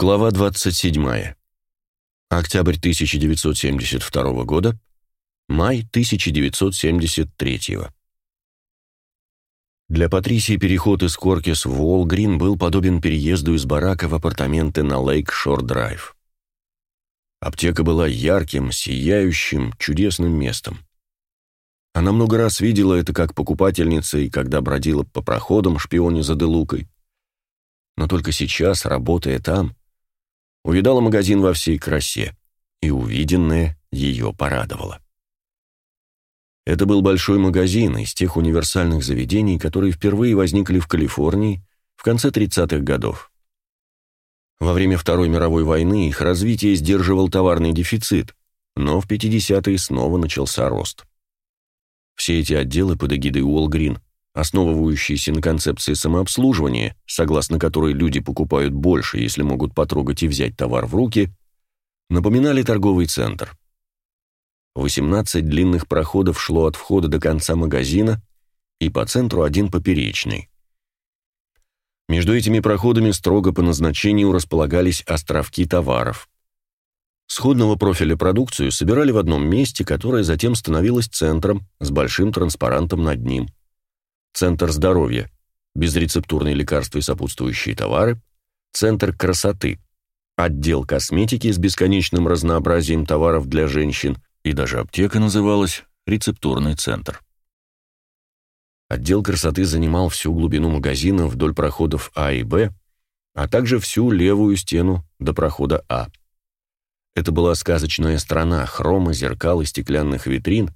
Глава 27. Октябрь 1972 года. Май 1973. Для Патрисии переход из Коркис в Уолгрин был подобен переезду из барака в апартаменты на Лейк-Шор-Драйв. Аптека была ярким, сияющим, чудесным местом. Она много раз видела это как покупательница и когда бродила по проходам, шпионя за Делукой. Но только сейчас, работая там, увидала магазин во всей красе, и увиденное ее порадовало. Это был большой магазин из тех универсальных заведений, которые впервые возникли в Калифорнии в конце 30-х годов. Во время Второй мировой войны их развитие сдерживал товарный дефицит, но в 50-е снова начался рост. Все эти отделы под эгидой Уолгрин основывающиеся на концепции самообслуживания, согласно которой люди покупают больше, если могут потрогать и взять товар в руки, напоминали торговый центр. 18 длинных проходов шло от входа до конца магазина, и по центру один поперечный. Между этими проходами строго по назначению располагались островки товаров. Сходного профиля продукцию собирали в одном месте, которое затем становилось центром с большим транспарантом над ним – Центр здоровья, безрецептурные лекарства и сопутствующие товары, Центр красоты, отдел косметики с бесконечным разнообразием товаров для женщин и даже аптека называлась рецептурный центр. Отдел красоты занимал всю глубину магазина вдоль проходов А и Б, а также всю левую стену до прохода А. Это была сказочная страна хрома, зеркал и стеклянных витрин,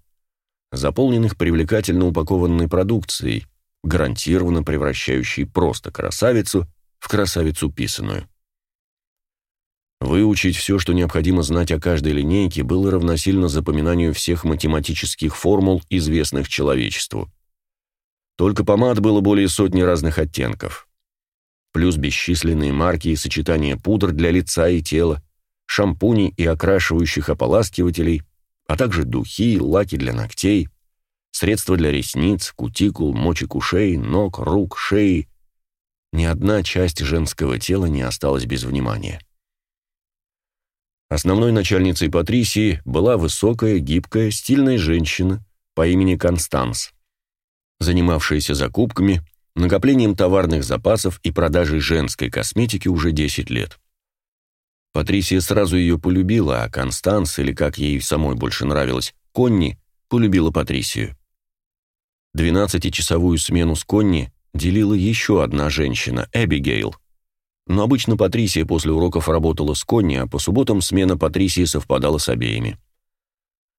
заполненных привлекательно упакованной продукцией, гарантированно превращающей просто красавицу в красавицу писаную. Выучить все, что необходимо знать о каждой линейке, было равносильно запоминанию всех математических формул, известных человечеству. Только помад было более сотни разных оттенков. Плюс бесчисленные марки и сочетания пудр для лица и тела, шампуней и окрашивающих ополаскивателей, а также духи, лаки для ногтей, средства для ресниц, кутикул, мочек ушей, ног, рук, шеи. Ни одна часть женского тела не осталась без внимания. Основной начальницей Патрисии была высокая, гибкая, стильная женщина по имени Констанс, занимавшаяся закупками, накоплением товарных запасов и продажей женской косметики уже 10 лет. Патрисия сразу ее полюбила, а Констанс, или как ей самой больше нравилось, Конни, полюбила Патрисию. Двенадцатичасовую смену с Конни делила еще одна женщина, Эбигейл. Но обычно Патрисия после уроков работала с Конни, а по субботам смена Патрисии совпадала с обеими.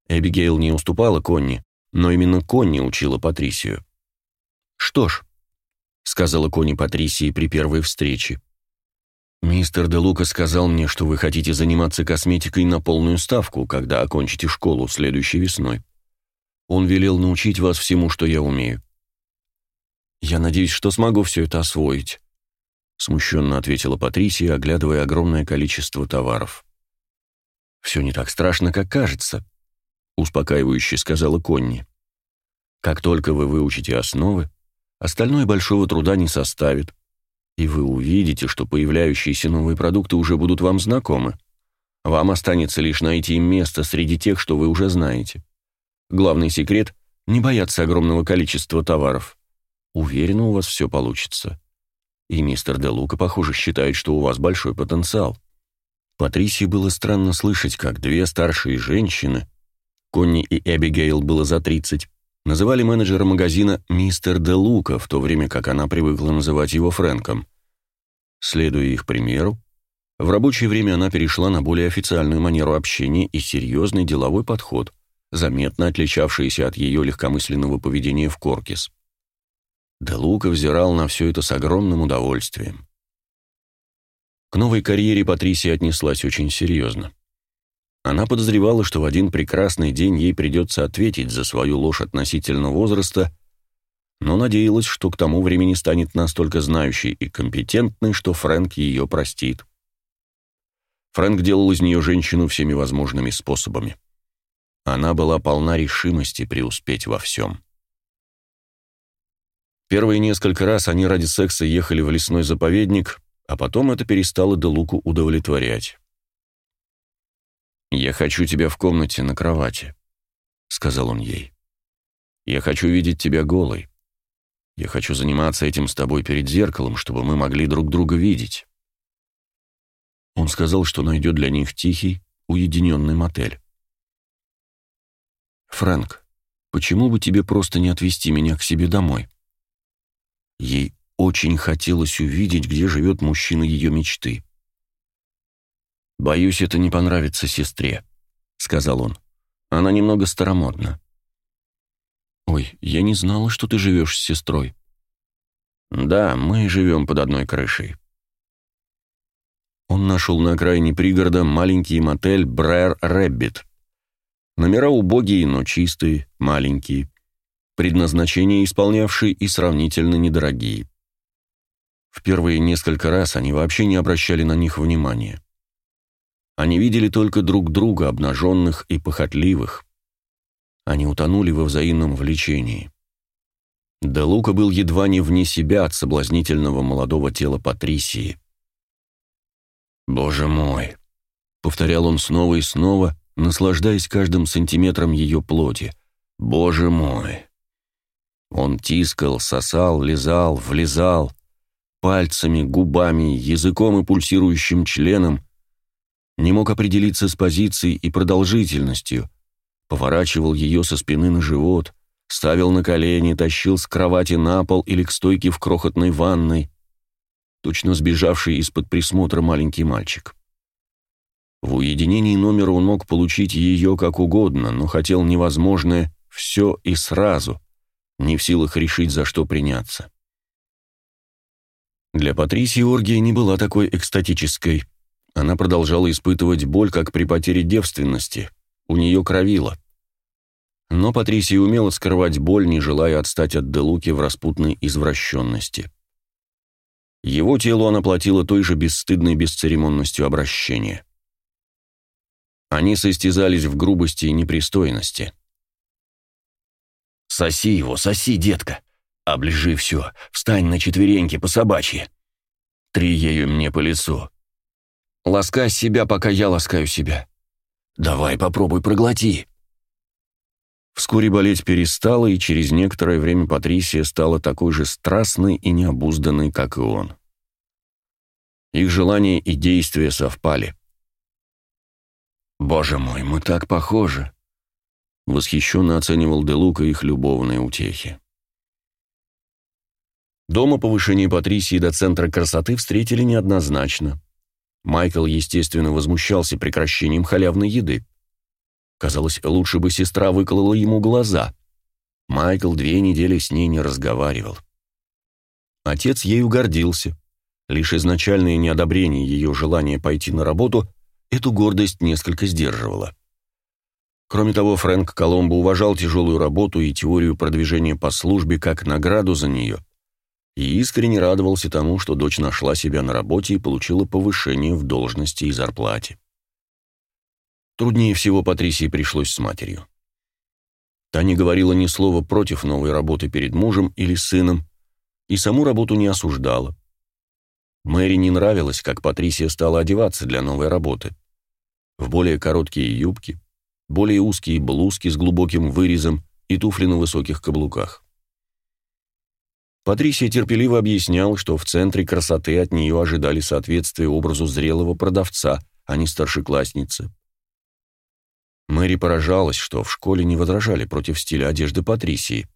Эбигейл не уступала Конни, но именно Конни учила Патрисию. «Что ж», — сказала Конни Патрисии при первой встрече, Мистер Де Лука сказал мне, что вы хотите заниматься косметикой на полную ставку, когда окончите школу следующей весной. Он велел научить вас всему, что я умею. Я надеюсь, что смогу все это освоить, смущенно ответила Патрисия, оглядывая огромное количество товаров. «Все не так страшно, как кажется, успокаивающе сказала Конни. Как только вы выучите основы, остальное большого труда не составит и вы увидите, что появляющиеся новые продукты уже будут вам знакомы. Вам останется лишь найти им место среди тех, что вы уже знаете. Главный секрет — не бояться огромного количества товаров. Уверена, у вас все получится. И мистер Де Лука, похоже, считает, что у вас большой потенциал. Патрисии было странно слышать, как две старшие женщины, Конни и Эбигейл было за 30, называли менеджера магазина «Мистер Де Лука», в то время как она привыкла называть его Фрэнком. Следуя их примеру, в рабочее время она перешла на более официальную манеру общения и серьезный деловой подход, заметно отличавшийся от ее легкомысленного поведения в Коркис. Де Лука взирал на все это с огромным удовольствием. К новой карьере Патрисия отнеслась очень серьезно. Она подозревала, что в один прекрасный день ей придется ответить за свою ложь относительно возраста, но надеялась, что к тому времени станет настолько знающей и компетентной, что Фрэнк ее простит. Фрэнк делал из нее женщину всеми возможными способами. Она была полна решимости преуспеть во всем. Первые несколько раз они ради секса ехали в лесной заповедник, а потом это перестало Делуку удовлетворять. «Я хочу тебя в комнате на кровати», — сказал он ей. «Я хочу видеть тебя голой. Я хочу заниматься этим с тобой перед зеркалом, чтобы мы могли друг друга видеть». Он сказал, что найдет для них тихий, уединенный мотель. «Фрэнк, почему бы тебе просто не отвезти меня к себе домой?» Ей очень хотелось увидеть, где живет мужчина ее мечты. «Боюсь, это не понравится сестре», — сказал он. «Она немного старомодна». «Ой, я не знала, что ты живешь с сестрой». «Да, мы живем под одной крышей». Он нашел на окраине пригорода маленький мотель «Брэр Рэббит». Номера убогие, но чистые, маленькие. Предназначение исполнявшие и сравнительно недорогие. В первые несколько раз они вообще не обращали на них внимания. Они видели только друг друга, обнаженных и похотливых. Они утонули во взаимном влечении. Де Лука был едва не вне себя от соблазнительного молодого тела Патрисии. «Боже мой!» — повторял он снова и снова, наслаждаясь каждым сантиметром ее плоти. «Боже мой!» Он тискал, сосал, лизал, влезал, пальцами, губами, языком и пульсирующим членом, не мог определиться с позицией и продолжительностью, поворачивал ее со спины на живот, ставил на колени, тащил с кровати на пол или к стойке в крохотной ванной, точно сбежавший из-под присмотра маленький мальчик. В уединении номера он мог получить ее как угодно, но хотел невозможное все и сразу, не в силах решить, за что приняться. Для Патрисии оргия не была такой экстатической. Она продолжала испытывать боль, как при потере девственности. У нее кровило. Но Патрисия умела скрывать боль, не желая отстать от Делуки в распутной извращенности. Его телу она платила той же бесстыдной бесцеремонностью обращения. Они состязались в грубости и непристойности. «Соси его, соси, детка! Оближи все, встань на четвереньки по собачьи! Три ею мне по лицу! Ласкай себя, пока я ласкаю себя! Давай, попробуй, проглоти!» Вскоре болеть перестала, и через некоторое время Патрисия стала такой же страстной и необузданной, как и он. Их желания и действия совпали. «Боже мой, мы так похожи!» Восхищенно оценивал Делука их любовные утехи. Дома повышение Патрисии до центра красоты встретили неоднозначно. Майкл, естественно, возмущался прекращением халявной еды. Казалось, лучше бы сестра выколола ему глаза. Майкл две недели с ней не разговаривал. Отец ею гордился. Лишь изначальное неодобрение ее желания пойти на работу эту гордость несколько сдерживало. Кроме того, Фрэнк Коломбо уважал тяжелую работу и теорию продвижения по службе как награду за нее, и искренне радовался тому, что дочь нашла себя на работе и получила повышение в должности и зарплате. Труднее всего Патрисии пришлось с матерью. Та не говорила ни слова против новой работы перед мужем или сыном, и саму работу не осуждала. Мэри не нравилось, как Патрисия стала одеваться для новой работы. В более короткие юбки, более узкие блузки с глубоким вырезом и туфли на высоких каблуках. Патрисия терпеливо объяснял, что в центре красоты от нее ожидали соответствия образу зрелого продавца, а не старшеклассницы. Мэри поражалась, что в школе не возражали против стиля одежды Патрисии.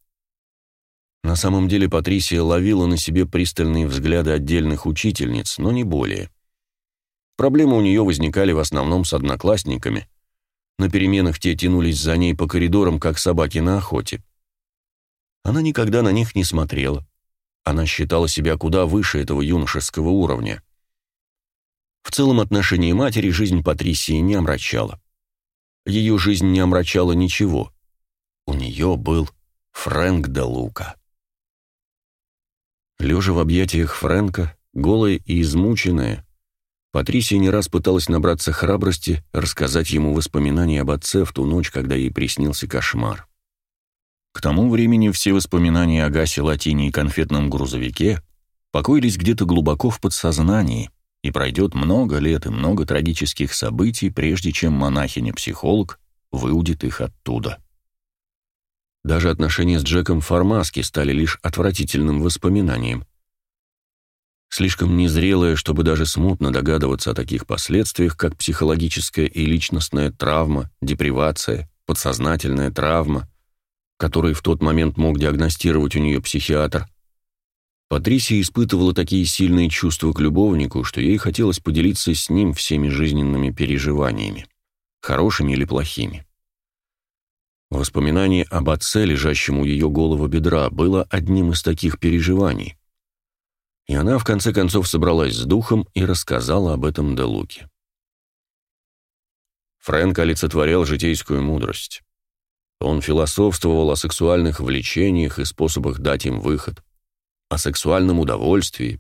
На самом деле Патрисия ловила на себе пристальные взгляды отдельных учительниц, но не более. Проблемы у нее возникали в основном с одноклассниками. На переменах те тянулись за ней по коридорам, как собаки на охоте. Она никогда на них не смотрела. Она считала себя куда выше этого юношеского уровня. В целом отношении матери жизнь Патрисии не омрачала. Ее жизнь не омрачала ничего. У нее был Фрэнк де Лука. Лежа в объятиях Фрэнка, голая и измученная, Патрисия не раз пыталась набраться храбрости рассказать ему воспоминания об отце в ту ночь, когда ей приснился кошмар. К тому времени все воспоминания о Гасе Латине и конфетном грузовике покоились где-то глубоко в подсознании, и пройдет много лет и много трагических событий, прежде чем монахиня-психолог выудит их оттуда. Даже отношения с Джеком Формаски стали лишь отвратительным воспоминанием. Слишком незрелая, чтобы даже смутно догадываться о таких последствиях, как психологическая и личностная травма, депривация, подсознательная травма, которые в тот момент мог диагностировать у нее психиатр. Патрисия испытывала такие сильные чувства к любовнику, что ей хотелось поделиться с ним всеми жизненными переживаниями, хорошими или плохими. Воспоминание об отце, лежащем у ее голого бедра, было одним из таких переживаний. И она, в конце концов, собралась с духом и рассказала об этом Делуке. Фрэнк олицетворял житейскую мудрость. Он философствовал о сексуальных влечениях и способах дать им выход, о сексуальном удовольствии,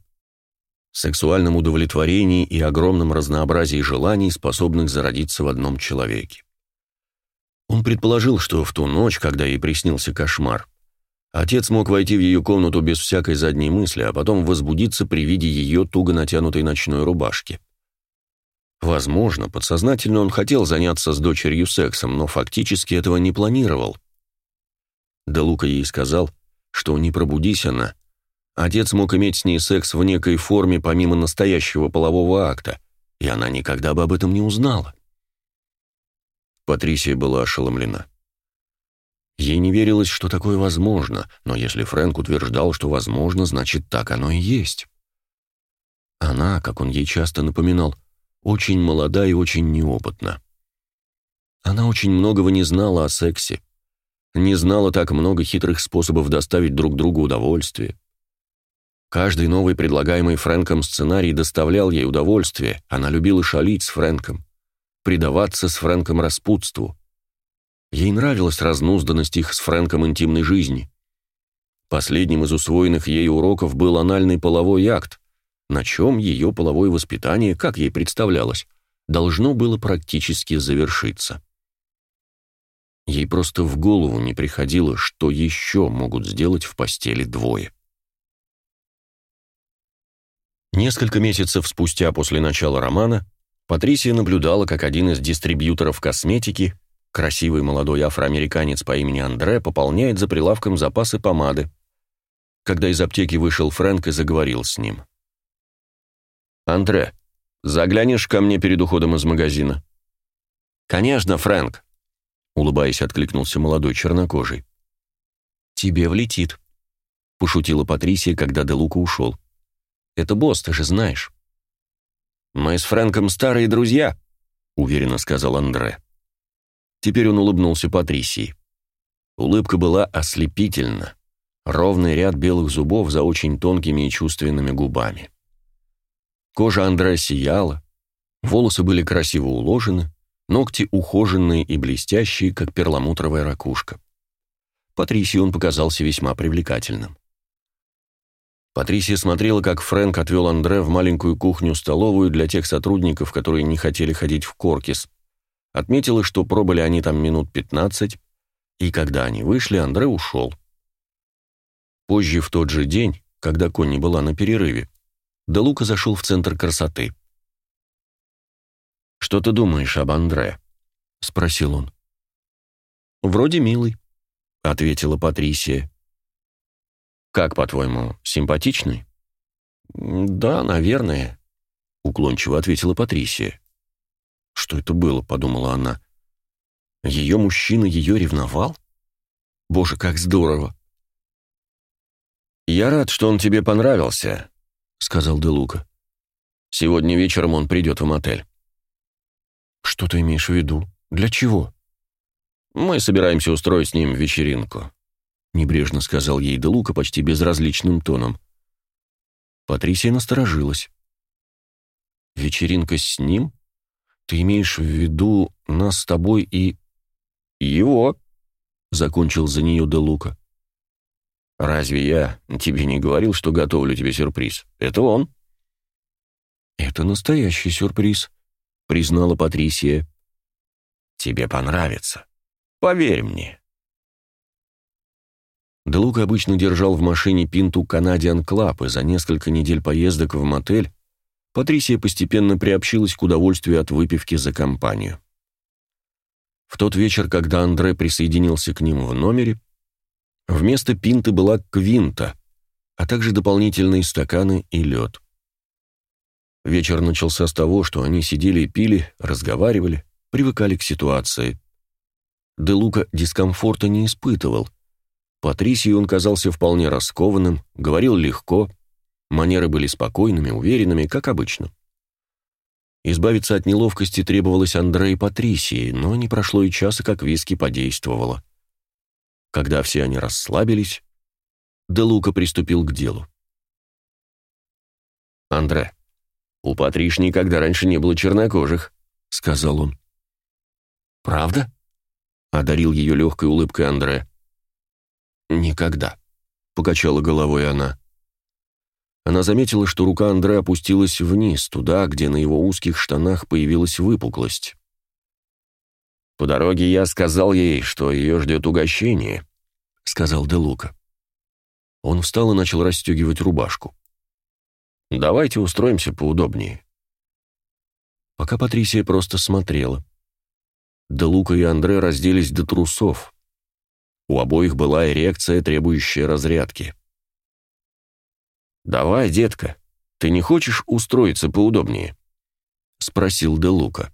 сексуальном удовлетворении и огромном разнообразии желаний, способных зародиться в одном человеке. Он предположил, что в ту ночь, когда ей приснился кошмар, отец мог войти в ее комнату без всякой задней мысли, а потом возбудиться при виде ее туго натянутой ночной рубашки. Возможно, подсознательно он хотел заняться с дочерью сексом, но фактически этого не планировал. Де Лука ей сказал, что не пробудись она, отец мог иметь с ней секс в некой форме помимо настоящего полового акта, и она никогда бы об этом не узнала. Патрисия была ошеломлена. Ей не верилось, что такое возможно, но если Фрэнк утверждал, что возможно, значит, так оно и есть. Она, как он ей часто напоминал, очень молода и очень неопытна. Она очень многого не знала о сексе, не знала так много хитрых способов доставить друг другу удовольствие. Каждый новый предлагаемый Фрэнком сценарий доставлял ей удовольствие, она любила шалить с Фрэнком предаваться с Фрэнком распутству. Ей нравилась разнузданность их с Фрэнком интимной жизни. Последним из усвоенных ей уроков был анальный половой акт, на чем ее половое воспитание, как ей представлялось, должно было практически завершиться. Ей просто в голову не приходило, что еще могут сделать в постели двое. Несколько месяцев спустя после начала романа Патрисия наблюдала, как один из дистрибьюторов косметики, красивый молодой афроамериканец по имени Андре, пополняет за прилавком запасы помады. Когда из аптеки вышел Фрэнк и заговорил с ним. «Андре, заглянешь ко мне перед уходом из магазина?» «Конечно, Фрэнк», — улыбаясь, откликнулся молодой чернокожий. «Тебе влетит», — пошутила Патрисия, когда Делука ушел. «Это босс, ты же знаешь». «Мы с Фрэнком старые друзья», — уверенно сказал Андре. Теперь он улыбнулся Патрисии. Улыбка была ослепительна. Ровный ряд белых зубов за очень тонкими и чувственными губами. Кожа Андре сияла, волосы были красиво уложены, ногти ухоженные и блестящие, как перламутровая ракушка. Патрисии он показался весьма привлекательным. Патрисия смотрела, как Фрэнк отвел Андре в маленькую кухню-столовую для тех сотрудников, которые не хотели ходить в Коркис. Отметила, что пробыли они там минут 15, и когда они вышли, Андре ушел. Позже, в тот же день, когда Конни была на перерыве, Делука зашел в центр красоты. «Что ты думаешь об Андре?» — спросил он. «Вроде милый», — ответила Патрисия. Как, по-твоему, симпатичный? Да, наверное, уклончиво ответила Патрисия. Что это было, подумала она. Ее мужчина ее ревновал? Боже, как здорово. Я рад, что он тебе понравился, сказал Делука. Сегодня вечером он придет в мотель. Что ты имеешь в виду? Для чего? Мы собираемся устроить с ним вечеринку небрежно сказал ей Делука почти безразличным тоном. Патрисия насторожилась. Вечеринка с ним? Ты имеешь в виду нас с тобой и его? закончил за нее Делука. Разве я тебе не говорил, что готовлю тебе сюрприз? Это он. Это настоящий сюрприз, признала Патрисия. Тебе понравится. Поверь мне. Делука обычно держал в машине пинту Canadian Club, и за несколько недель поездок в мотель Патрисия постепенно приобщилась к удовольствию от выпивки за компанию. В тот вечер, когда Андре присоединился к ним в номере, вместо пинты была квинта, а также дополнительные стаканы и лед. Вечер начался с того, что они сидели и пили, разговаривали, привыкали к ситуации. Де Лука дискомфорта не испытывал. Патрисии он казался вполне раскованным, говорил легко, манеры были спокойными, уверенными, как обычно. Избавиться от неловкости требовалось Андре и Патрисии, но не прошло и часа, как виски подействовало. Когда все они расслабились, Де Лука приступил к делу. «Андре, у Патриш никогда раньше не было чернокожих», — сказал он. «Правда?» — одарил ее легкой улыбкой Андре. «Никогда», — покачала головой она. Она заметила, что рука Андре опустилась вниз, туда, где на его узких штанах появилась выпуклость. «По дороге я сказал ей, что ее ждет угощение», — сказал Де Лука. Он встал и начал расстегивать рубашку. «Давайте устроимся поудобнее». Пока Патрисия просто смотрела. Де Лука и Андре разделись до трусов. У обоих была эрекция, требующая разрядки. «Давай, детка, ты не хочешь устроиться поудобнее?» — спросил Де Лука.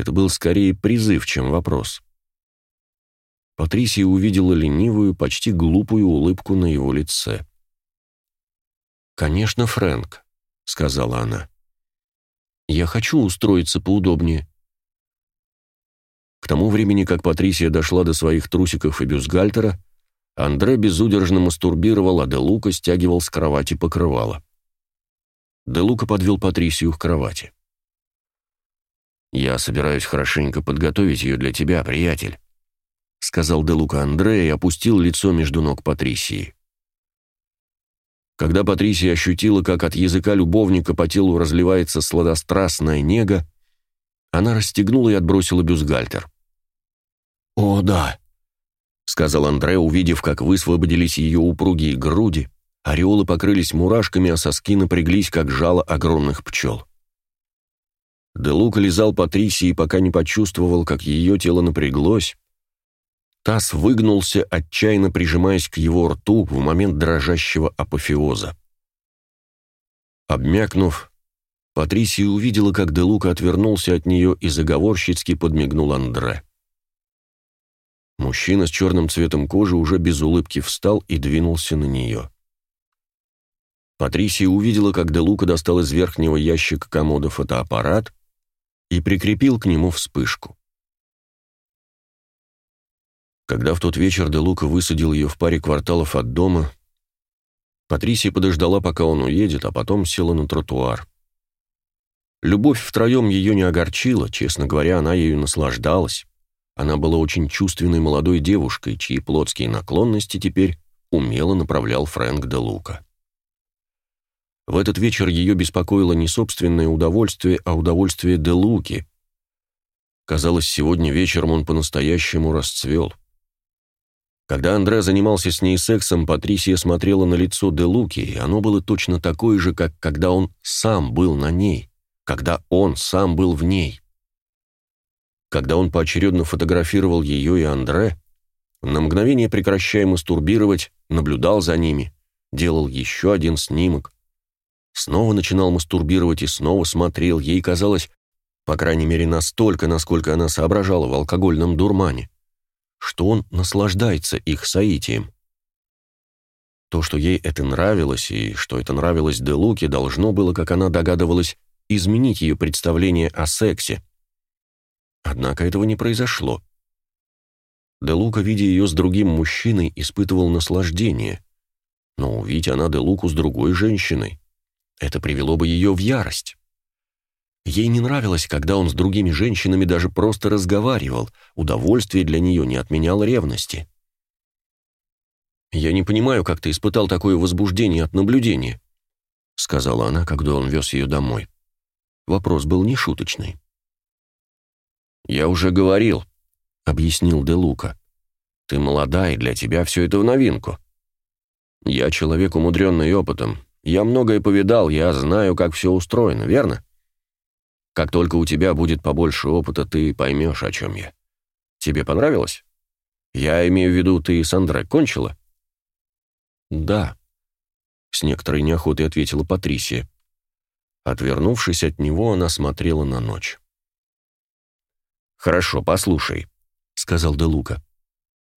Это был скорее призыв, чем вопрос. Патрисия увидела ленивую, почти глупую улыбку на его лице. «Конечно, Фрэнк», — сказала она. «Я хочу устроиться поудобнее. К тому времени, как Патрисия дошла до своих трусиков и бюстгальтера, Андре безудержно мастурбировал, а Де Лука стягивал с кровати покрывало. Де Лука подвел Патрисию к кровати. «Я собираюсь хорошенько подготовить ее для тебя, приятель», — сказал Де Лука Андре и опустил лицо между ног Патрисии. Когда Патрисия ощутила, как от языка любовника по телу разливается сладострастная нега, она расстегнула и отбросила бюстгальтер. «О, да», — сказал Андре, увидев, как высвободились ее упругие груди, ореолы покрылись мурашками, а соски напряглись, как жало огромных пчел. Делука лизал Патрисии, пока не почувствовал, как ее тело напряглось. Таз выгнулся, отчаянно прижимаясь к его рту в момент дрожащего апофеоза. Обмякнув, Патрисия увидела, как Делука отвернулся от нее и заговорщицки подмигнул Андре. Мужчина с черным цветом кожи уже без улыбки встал и двинулся на нее. Патрисия увидела, как Делука достал из верхнего ящика комода фотоаппарат и прикрепил к нему вспышку. Когда в тот вечер Делука высадил ее в паре кварталов от дома, Патрисия подождала, пока он уедет, а потом села на тротуар. Любовь втроем ее не огорчила, честно говоря, она ею наслаждалась. Она была очень чувственной молодой девушкой, чьи плотские наклонности теперь умело направлял Фрэнк де Лука. В этот вечер ее беспокоило не собственное удовольствие, а удовольствие де Луки. Казалось, сегодня вечером он по-настоящему расцвел. Когда Андре занимался с ней сексом, Патрисия смотрела на лицо де Луки, и оно было точно такое же, как когда он сам был на ней когда он сам был в ней. Когда он поочередно фотографировал ее и Андре, на мгновение прекращая мастурбировать, наблюдал за ними, делал еще один снимок, снова начинал мастурбировать и снова смотрел, ей казалось, по крайней мере настолько, насколько она соображала в алкогольном дурмане, что он наслаждается их соитием. То, что ей это нравилось, и что это нравилось Делуке, должно было, как она догадывалась, изменить ее представление о сексе. Однако этого не произошло. Де Лука, видя ее с другим мужчиной, испытывал наслаждение. Но увидеть она Де Луку с другой женщиной, это привело бы ее в ярость. Ей не нравилось, когда он с другими женщинами даже просто разговаривал, удовольствие для нее не отменяло ревности. «Я не понимаю, как ты испытал такое возбуждение от наблюдения», сказала она, когда он вез ее домой. Вопрос был нешуточный. «Я уже говорил», — объяснил Де Лука. Ты молода, и для тебя все это в новинку. Я человек, умудренный опытом. Я многое повидал, я знаю, как все устроено, верно? Как только у тебя будет побольше опыта, ты поймешь, о чем я. Тебе понравилось? Я имею в виду, ты с Андре кончила? Да. С некоторой неохотой ответила Патрисия. Отвернувшись от него, она смотрела на ночь. «Хорошо, послушай», — сказал Де Лука.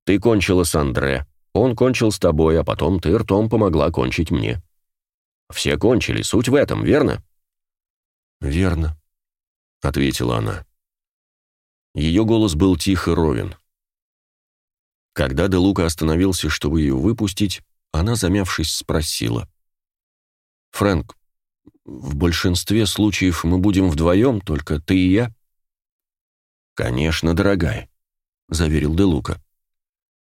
«Ты кончила с Андре, он кончил с тобой, а потом ты ртом помогла кончить мне. Все кончили, суть в этом, верно?» «Верно», — ответила она. Ее голос был тих и ровен. Когда Де Лука остановился, чтобы ее выпустить, она, замявшись, спросила. «Фрэнк, в большинстве случаев мы будем вдвоем, только ты и я?» «Конечно, дорогая», — заверил Де Лука.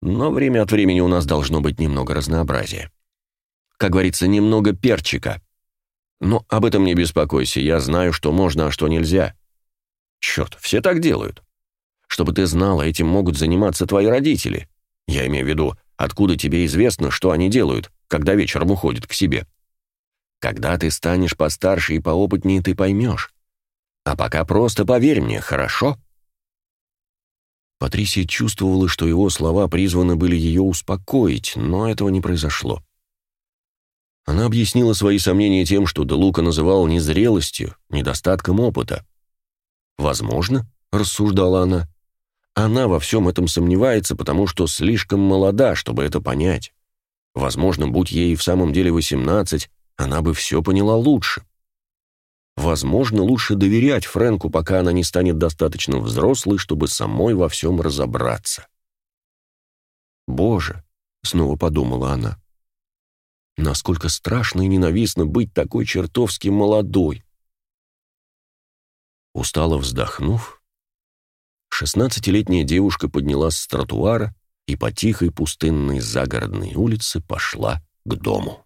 «Но время от времени у нас должно быть немного разнообразия. Как говорится, немного перчика. Но об этом не беспокойся, я знаю, что можно, а что нельзя. Черт, все так делают. Чтобы ты знала, этим могут заниматься твои родители. Я имею в виду, откуда тебе известно, что они делают, когда вечером уходят к себе. Когда ты станешь постарше и поопытнее, ты поймешь. А пока просто поверь мне, хорошо?» Патрисия чувствовала, что его слова призваны были ее успокоить, но этого не произошло. Она объяснила свои сомнения тем, что Делука называл незрелостью, недостатком опыта. «Возможно», — рассуждала она, — «она во всем этом сомневается, потому что слишком молода, чтобы это понять. Возможно, будь ей в самом деле восемнадцать, она бы все поняла лучше. Возможно, лучше доверять Фрэнку, пока она не станет достаточно взрослой, чтобы самой во всем разобраться. «Боже!» — снова подумала она. «Насколько страшно и ненавистно быть такой чертовски молодой!» Устало вздохнув, шестнадцатилетняя девушка поднялась с тротуара и по тихой пустынной загородной улице пошла к дому.